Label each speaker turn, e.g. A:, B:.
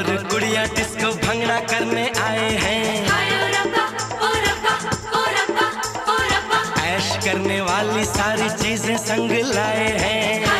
A: और गुड़िया डिस्को भंगड़ा करने आए हैं। ऐश करने वाली सारी चीज़ें संग लाए हैं।